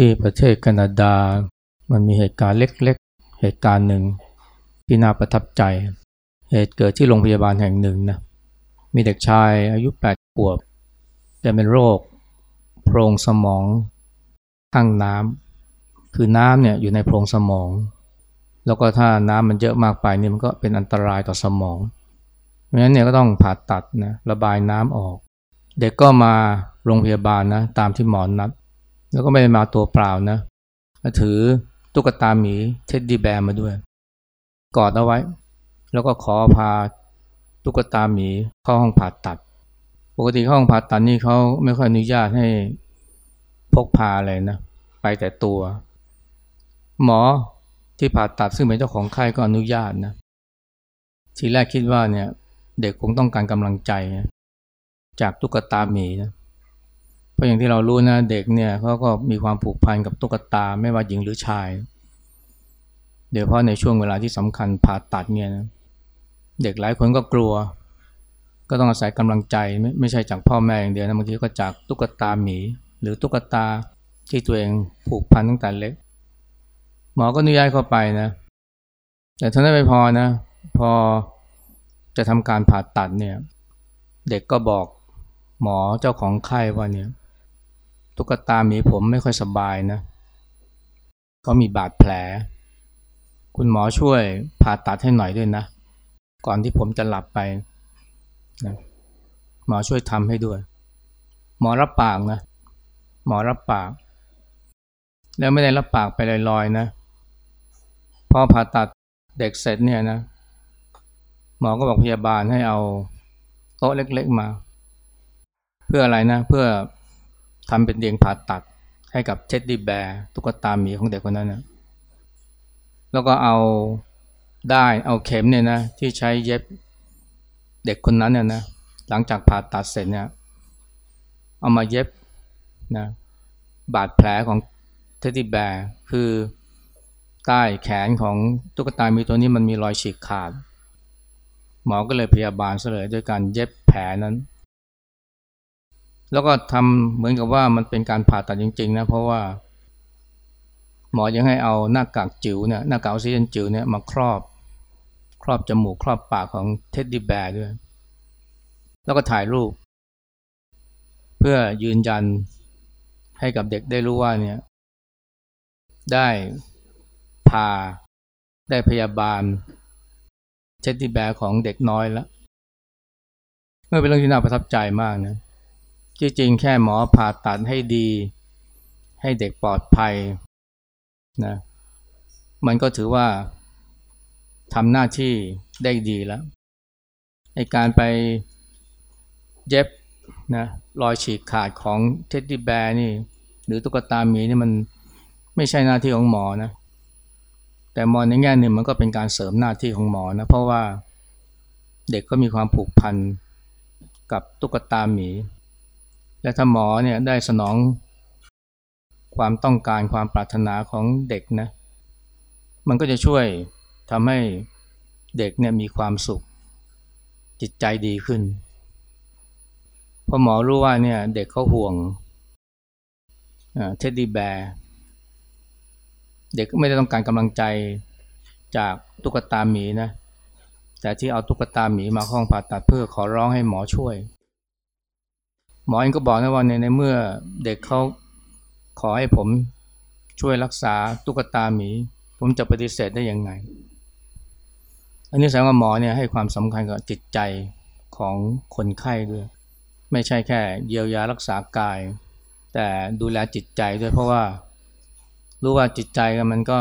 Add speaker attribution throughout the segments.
Speaker 1: ที่ประเทศแคนาดา มันมีเหตุการณ์เล็กๆ เหตุการณ์หนึ่งที่น่าประทับใจ เหตุเกิดที่โรงพยาบาลแห่งหนึ่งนะมีเด็กชายอายุ8ขวบแต่เป็นโรค โพรงสมองข้างน้ำคือน้ำเนี่ยอยู่ในโพรงสมอง แล้วก็ถ้าน้ำมันเยอะมากไปนี่มันก็เป็นอันตรายต่อสมองเพราะฉะนั้นเนี่ยก็ต้องผ่าตัดนะระบายน้ำออก เด็กก็มาโรงพยาบาลนะตามที่หมอนนัด แล้วก็ไม่ได้มาตัวเปล่านะถือตุ๊กตาหมีเท็ดดี้แบร์มาด้วย กอดเอาไว้ แล้วก็ขอพาตุ๊กตาหมีเข้าห้องผ่าตัด ปกติห้องผ่าตัดนี่เขาไม่ค่อยอนุญาตให้พกพาอะไรนะ ไปแต่ตัว หมอที่ผ่าตัดซึ่งเป็นเจ้าของไข้ก็อนุญาตนะ ทีแรกคิดว่าเนี่ย เด็กคงต้องการกำลังใจจากตุ๊กตาหมีนะ เพราะอย่างที่เรารู้นะเด็กเนี่ยเขาก็มีความผูกพันกับตุ๊กตาไม่ว่าหญิงหรือชาย เดี๋ยวพราะในช่วงเวลาที่สำคัญผ่าตัดเนี่ยนะเด็กหลายคนก็กลัว ก็ต้องอาศัยกำลังใจไม่ไม่ใช่จากพ่อแม่อย่างเดียวนะบางทีก็จากตุ๊กตาหมี หรือตุ๊กตาที่ตัวเองผูกพันตั้งแต่เล็ก หมอก็อนุญาตเข้าไปนะแต่เท่านั้นไม่พอนะ พอจะทำการผ่าตัดเนี่ย เด็กก็บอกหมอเจ้าของไข้ว่าเนี่ย ตุ๊กตาหมีผมไม่ค่อยสบายนะเขามีบาดแผล คุณหมอช่วยผ่าตัดให้หน่อยด้วยนะ ก่อนที่ผมจะหลับไปนะหมอช่วยทำให้ด้วย หมอรับปากนะ หมอรับปาก แล้วไม่ได้รับปากไปลอยๆนะพอผ่าตัดเด็กเสร็จเนี่ยนะ หมอก็บอกพยาบาลให้เอาโต๊ะเล็ก ๆมา เพื่ออะไรนะ เพื่อ ทำเป็นเตียงผ่าตัดให้กับเท็ดดี้แบร์ตุ๊กตาหมีของเด็กคนนั้นนะแล้วก็เอาได้เอาเข็มเนี่ยนะที่ใช้เย็บเด็กคนนั้นเนี่ยนะหลังจากผ่าตัดเสร็จเนี่ยเอามาเย็บนะบาดแผลของเท็ดดี้แบร์คือใต้แขนของตุ๊กตามีตัวนี้มันมีรอยฉีกขาด หมอก็เลยพยาบาลเสลยด้วยการเย็บแผลนั้น แล้วก็ทำเหมือนกับว่ามันเป็นการผ่าตัดจริง ๆ นะ เพราะว่า หมอยังให้เอาหน้ากากจิ๋วเนี่ยหน้ากากออกซิเจนจิ๋วเนี่ยมาครอบ ครอบจมูกครอบปากของ teddy bear ด้วย แล้วก็ถ่ายรูป เพื่อยืนยันให้กับเด็กได้รู้ว่าเนี่ย ได้พาได้พยาบาล teddy bear ของเด็กน้อยแล้วเมื่อเป็นเรื่องที่น่าประทับใจมากนะ จริงๆแค่หมอผ่าตัดให้ดี ให้เด็กปลอดภัยนะมันก็ถือว่าทำหน้าที่ได้ดีแล้วในการไปเย็บนะรอยฉีกขาดของเท็ดดี้แบร์นี่ หรือตุ๊กตาหมีนี่มันไม่ใช่หน้าที่ของหมอนะแต่มองในแง่หนึ่งมันก็เป็นการเสริมหน้าที่ของหมอนะเพราะว่าเด็กก็มีความผูกพันกับตุ๊กตาหมี และถ้าหมอเนี่ยได้สนองความต้องการความปรารถนาของเด็กนะ มันก็จะช่วยทำให้เด็กเนี่ยมีความสุข จิตใจดีขึ้นพอหมอรู้ว่าเนี่ยเด็กเขาห่วงเท็ดดี้แบร์เด็กก็ไม่ได้ต้องการกำลังใจจากตุ๊กตาหมีนะ แต่ที่เอาตุ๊กตาหมีมาห้องผ่าตัดเพื่อขอร้องให้หมอช่วย หมอเองก็บอกนะว่าในในเมื่อเด็กเขาขอให้ผมช่วยรักษาตุ๊กตาหมี ผมจะปฏิเสธได้ยังไง อันนี้แสดงว่าหมอเนี่ยให้ความสำคัญกับจิตใจของคนไข้ด้วย ไม่ใช่แค่เยียวยารักษากาย แต่ดูแลจิตใจด้วยเพราะว่า รู้ว่าจิตใจมันก็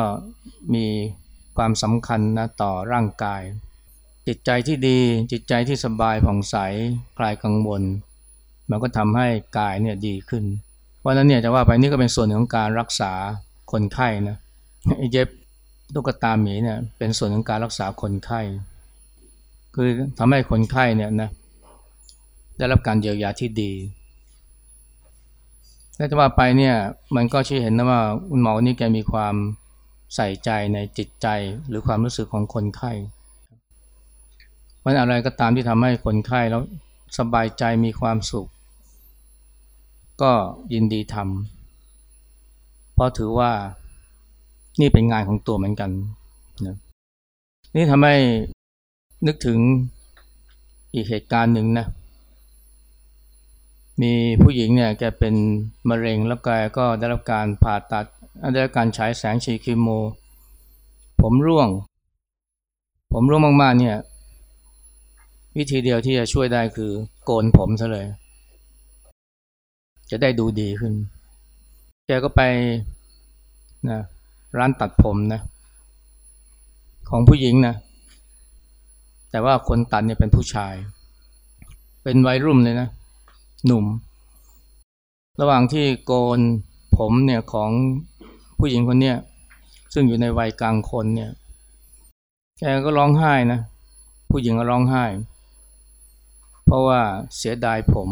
Speaker 1: มีความสำคัญนะต่อร่างกาย จิตใจที่ดีจิตใจที่สบายผ่องใสคลายกังวล มันก็ทำให้กายเนี่ยดีขึ้น เพราะนั้นเนี่ยจะว่าไปนี่ก็เป็นส่วนของการรักษาคนไข้นะเย็บตุ๊กตาหมีเนี่ยเป็นส่วนของการรักษาคนไข้ คือทำให้คนไข้เนี่ยนะได้รับการเยียวยาที่ดีแล้จะว่าไปเนี่ยมันก็ชี้เห็นนะว่าคุณหมอนี่แกมีความใส่ใจในจิตใจหรือความรู้สึกของคนไข้มันอะไรก็ตามที่ทำให้คนไข้แล้วสบายใจมีความสุข ก็ยินดีทำเพราะถือว่านี่เป็นงานของตัวเหมือนกันนะนี่ทำให้นึกถึงอีกเหตุการณ์หนึ่งนะ มีผู้หญิงเนี่ยแกเป็นมะเร็งแล้วแกก็ได้รับการผ่าตัดได้รับการฉายแสงฉีดคีโม ผมร่วง ผมร่วงมากๆเนี่ย วิธีเดียวที่จะช่วยได้คือโกนผมซะเลย จะได้ดูดีขึ้น แกก็ไปนะร้านตัดผมนะ ของผู้หญิงนะ แต่ว่าคนตัดเนี่ยเป็นผู้ชาย เป็นวัยรุ่นเลยนะ หนุ่ม ระหว่างที่โกนผมเนี่ยของผู้หญิงคนเนี้ยซึ่งอยู่ในวัยกลางคนเนี่ย แกก็ร้องไห้นะ ผู้หญิงก็ร้องไห้ เพราะว่าเสียดายผม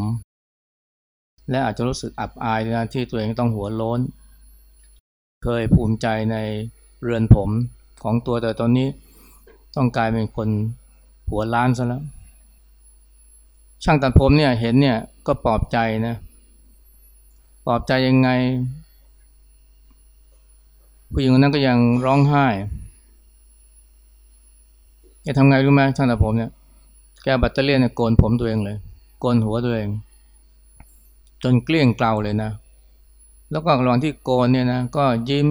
Speaker 1: และอาจจะรู้สึกอับอายนะที่ตัวเองต้องหัวโล้น เคยภูมิใจในเรือนผมของตัวแต่ตอนนี้ต้องกลายเป็นคนหัวล้านซะแล้ว ช่างตัดผมเนี่ยเห็นเนี่ยก็ปลอบใจนะปลอบใจยังไง ผู้หญิงคนนั้นก็ยังร้องไห้แกทำไงรู้ไหมช่างตัดผมเนี่ยแกบัตเตอรี่เนี่ยโกนผมตัวเองเลย โกนหัวตัวเอง จนเกลี้ยงเกลาเลยนะ แล้วก็ระหว่างที่โกนเนี่ยนะก็ยิ้ม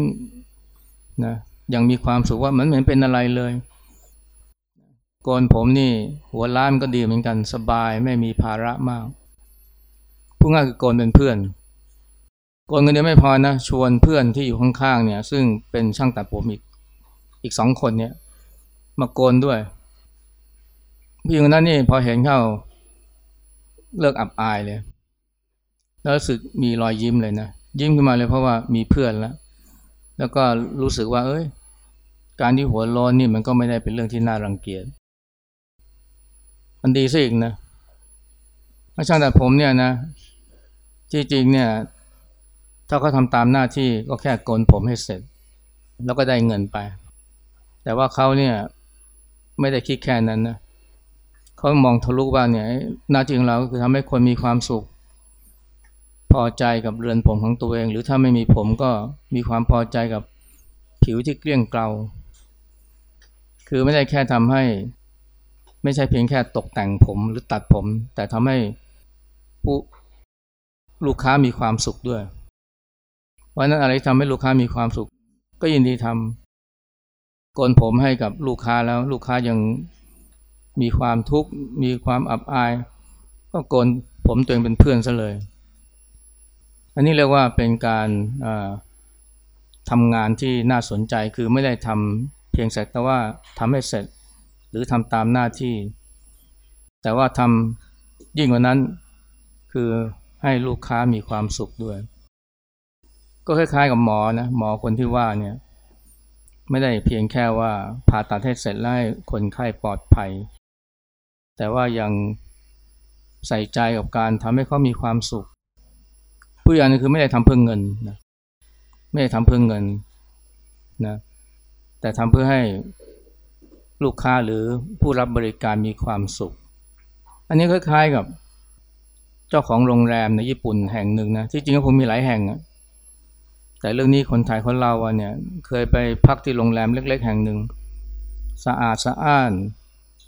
Speaker 1: นะยังมีความสุขว่าเหมือนเหมือนเป็นอะไรเลย โกนผมนี่หัวล้านก็ดีเหมือนกันสบายไม่มีภาระมากผู้ง่ายคือโกนเป็นเพื่อนโกนเงินเดือนไม่พอนะชวนเพื่อนที่อยู่ข้างๆเนี่ย ซึ่งเป็นช่างตัดผมอีกอีกสองคนเนี่ย มาโกนด้วยผู้หญิงคนนั้นนี่พอเห็นเข้าเลิกอับอายเลย แล้วรู้สึกมีรอยยิ้มเลยนะ ยิ้มขึ้นมาเลยเพราะว่ามีเพื่อนแล้ว แล้วก็รู้สึกว่า เอ้ย การที่หัวร้อนนี่มันก็ไม่ได้เป็นเรื่องที่น่ารังเกียจ มันดีซะอีกนะช่างตัดผมเนี่ยนะ จริงๆเนี่ย ถ้าเขาทำตามหน้าที่ก็แค่โกนผมให้เสร็จ แล้วก็ได้เงินไป แต่ว่าเขาเนี่ยไม่ได้คิดแค่นั้นนะเขามองทะลุว่าเนี่ยหน้าที่ของเราก็คือทำให้คนมีความสุข พอใจกับเรือนผมของตัวเอง หรือถ้าไม่มีผมก็มีความพอใจกับผิวที่เกลี้ยงเกลาคือไม่ได้แค่ทำให้ ไม่ใช่เพียงแค่ตกแต่งผมหรือตัดผม แต่ทำให้ผู้ลูกค้ามีความสุขด้วยวันนั้นอะไรทำให้ลูกค้ามีความสุข ก็ยินดีทำโกนผมให้กับลูกค้าแล้ว ลูกค้ายังมีความทุกข์มีความอับอาย ก็โกนผมตัวเองเป็นเพื่อนซะเลย อันนี้เรียกว่าเป็นการทำงานที่น่าสนใจคือไม่ได้ทำเพียงเสร็จแต่ว่าทำให้เสร็จ หรือทำตามหน้าที่ แต่ว่าทำยิ่งกว่านั้นคือให้ลูกค้ามีความสุขด้วย ก็คล้ายๆกับหมอนะหมอคนที่ว่าเนี่ยไม่ได้เพียงแค่ว่าผ่าตัดให้เสร็จแล้วคนไข้ปลอดภัย แต่ว่ายังใส่ใจกับการทำให้เขามีความสุข ผู้อย่างนึงคือไม่ได้ทำเพื่อเงินนะไม่ได้ทำเพื่อเงินนะแต่ทำเพื่อให้ลูกค้าหรือผู้รับบริการมีความสุข อันนี้คล้ายๆกับเจ้าของโรงแรมในญี่ปุ่นแห่งหนึ่งนะที่จริงก็ผมมีหลายแห่งแต่เรื่องนี้คนไทยคนเราเนี่ยเคยไปพักที่โรงแรมเล็ก ๆ แห่งหนึ่งสะอาดสะอ้าน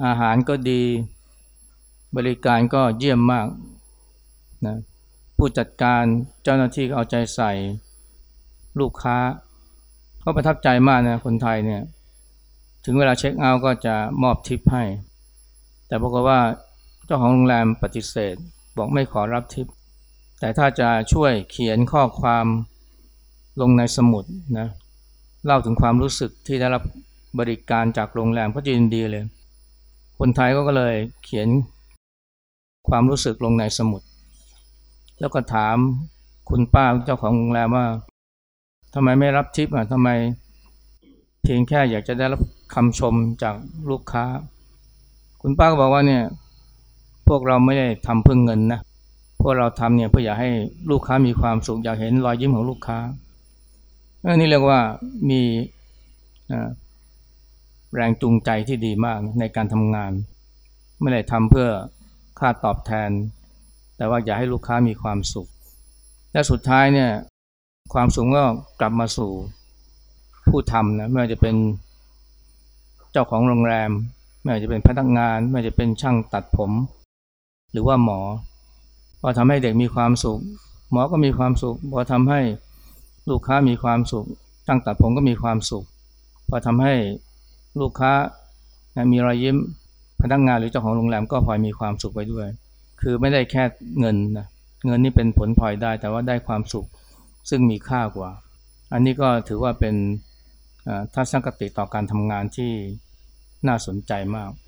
Speaker 1: อาหารก็ดี บริการก็เยี่ยมมากนะ ผู้จัดการเจ้าหน้าที่เอาใจใส่ลูกค้า ก็ประทับใจมากนะคนไทยเนี่ยถึงเวลาเช็คเอาท์ก็จะมอบทิปให้ แต่บอกว่าเจ้าของโรงแรมปฏิเสธ บอกไม่ขอรับทิป แต่ถ้าจะช่วยเขียนข้อความลงในสมุดนะเล่าถึงความรู้สึกที่ได้รับบริการจากโรงแรมก็ยินดีเลย คนไทยก็เลยเขียนความรู้สึกลงในสมุด แล้วก็ถามคุณป้าเจ้าของโรงแรมว่าทำไมไม่รับทิปอะทำไมเพียงแค่อยากจะได้รับคำชมจากลูกค้า คุณป้าก็บอกว่าเนี่ย พวกเราไม่ได้ทำเพื่อเงินนะพวกเราทำเนี่ยเพื่ออยากให้ลูกค้ามีความสุขอยากเห็นรอยยิ้มของลูกค้าอันนี้เรียกว่ามีแรงจูงใจที่ดีมากในการทำงาน ไม่ได้ทำเพื่อค่าตอบแทน แต่ว่าอยากให้ลูกค้ามีความสุข และสุดท้ายเนี่ยความสุขก็กลับมาสู่ผู้ทำนะไม่ว่าจะเป็นเจ้าของโรงแรม ไม่ว่าจะเป็นพนักงาน ไม่ว่าจะเป็นช่างตัดผม หรือว่าหมอพอทำให้เด็กมีความสุข หมอก็มีความสุขพอทำให้ลูกค้ามีความสุขช่างตัดผมก็มีความสุขพอทำให้ลูกค้ามีรอยยิ้มพนักงานหรือเจ้าของโรงแรมก็พลอยมีความสุขไปด้วย คือไม่ได้แค่เงินนะเงินนี่เป็นผลพลอยได้ แต่ว่าได้ความสุขซึ่งมีค่ากว่า อันนี้ก็ถือว่าเป็นทัศนคติต่อการทำงานที่น่าสนใจมาก